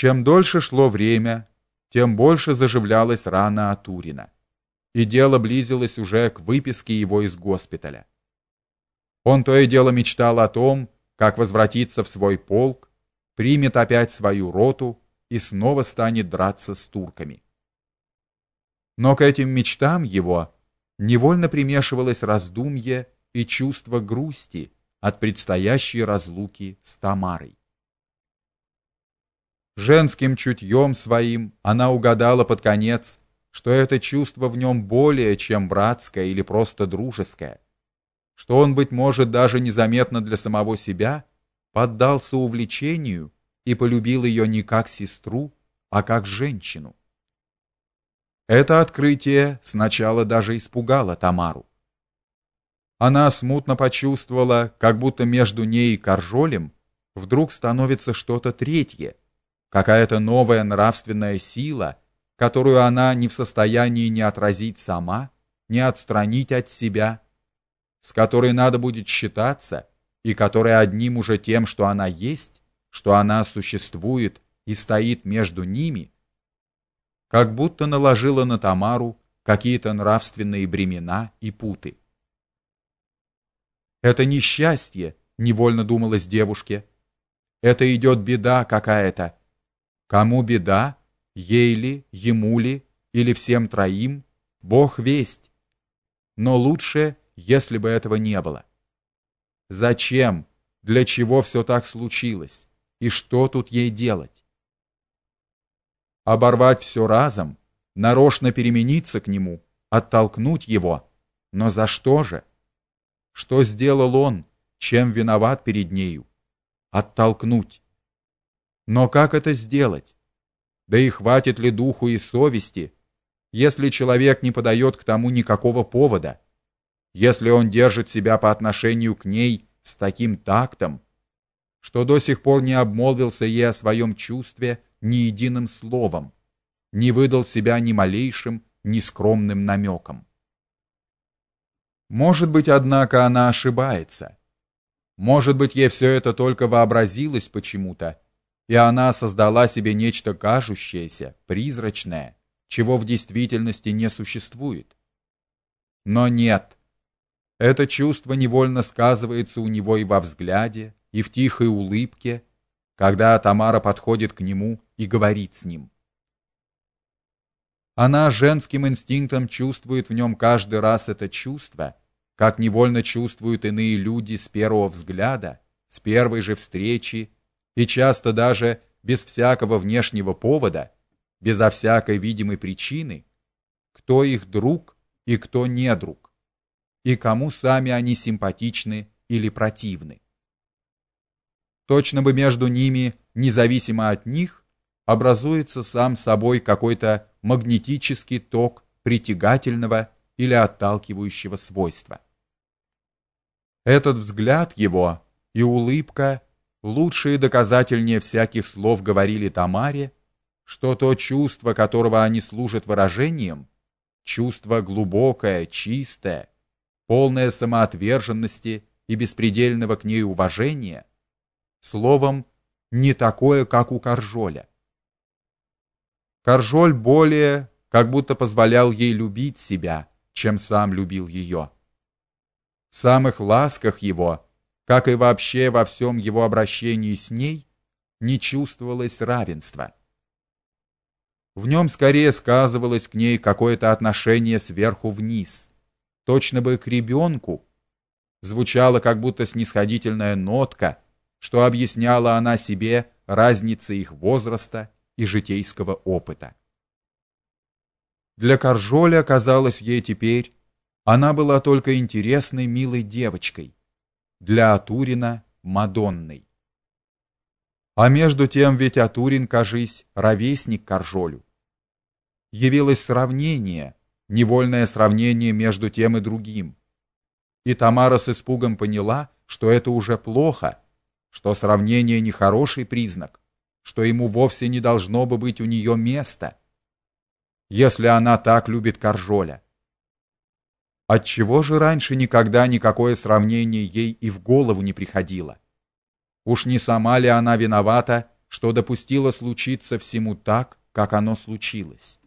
Чем дольше шло время, тем больше заживлялась рана Атурина, и дело близилось уже к выписке его из госпиталя. Он то и дело мечтал о том, как возвратиться в свой полк, примет опять свою роту и снова станет драться с турками. Но к этим мечтам его невольно примешивалось раздумье и чувство грусти от предстоящей разлуки с Тамарой. Женским чутьем своим она угадала под конец, что это чувство в нем более, чем братское или просто дружеское, что он быть может даже незаметно для самого себя поддался увлечению и полюбил ее не как сестру, а как женщину. Это открытие сначала даже испугало Тамару. Она смутно почувствовала, как будто между ней и Каржолем вдруг становится что-то третье, какая-то новая нравственная сила, которую она не в состоянии ни отразить сама, ни отстранить от себя, с которой надо будет считаться и которая одним уже тем, что она есть, что она существует и стоит между ними, как будто наложила на Тамару какие-то нравственные бремена и путы. Это несчастье, невольно думалось девушке. Это идет беда какая-то. Кому беда? Ей ли, ему ли или всем троим? Бог весть. Но лучше, если бы этого не было. Зачем? Для чего все так случилось? И что тут ей делать? оборвать все разом, нарочно перемениться к нему, оттолкнуть его. Но за что же? Что сделал он? Чем виноват перед нею? Оттолкнуть. Но как это сделать? Да и хватит ли духу и совести, если человек не подает к тому никакого повода? Если он держит себя по отношению к ней с таким тактом, что до сих пор не обмолвился ей о своем чувстве ни единым словом, не выдал себя ни малейшим, ни скромным намеком. Может быть, однако, она ошибается. Может быть, ей все это только вообразилось почему-то, и она создала себе нечто кажущееся, призрачное, чего в действительности не существует. Но нет. Это чувство невольно сказывается у него и во взгляде, и в тихой улыбке, когда Тамара подходит к нему и говорит с ним. Она женским инстинктом чувствует в нем каждый раз это чувство, как невольно чувствуют иные люди с первого взгляда, с первой же встречи, и часто даже без всякого внешнего повода, безо всякой видимой причины, кто их друг и кто не друг, и кому сами они симпатичны или противны. Точно бы между ними, независимо от них, образуется сам собой какой-то магнетический ток притягательного или отталкивающего свойства. Этот взгляд его и улыбка лучшие доказательнее всяких слов говорили Тамаре, что то чувство, которого они служат выражением, чувство глубокое, чистое, полное самоотверженности и беспредельного к ней уважения, словом, не такое, как у Каржоля. Каржоль более как будто позволял ей любить себя, чем сам любил ее. В самых ласках его, как и вообще во всем его обращении с ней, не чувствовалось равенства. В нем скорее сказывалось к ней какое-то отношение сверху вниз, точно бы к ребенку. Звучала как будто снисходительная нотка, что объясняла она себе разницы их возраста и житейского опыта. Для Каржоля казалось ей теперь, она была только интересной, милой девочкой, для Атурина Мадонной. А между тем ведь Атурин, кажись, ровесник Каржолю. Явилось сравнение, невольное сравнение между тем и другим. И Тамара с испугом поняла, что это уже плохо, что сравнение не хороший признак что ему вовсе не должно бы быть у нее места, если она так любит Каржоля. Отчего же раньше никогда никакое сравнение ей и в голову не приходило? Уж не сама ли она виновата, что допустила случиться всему так, как оно случилось.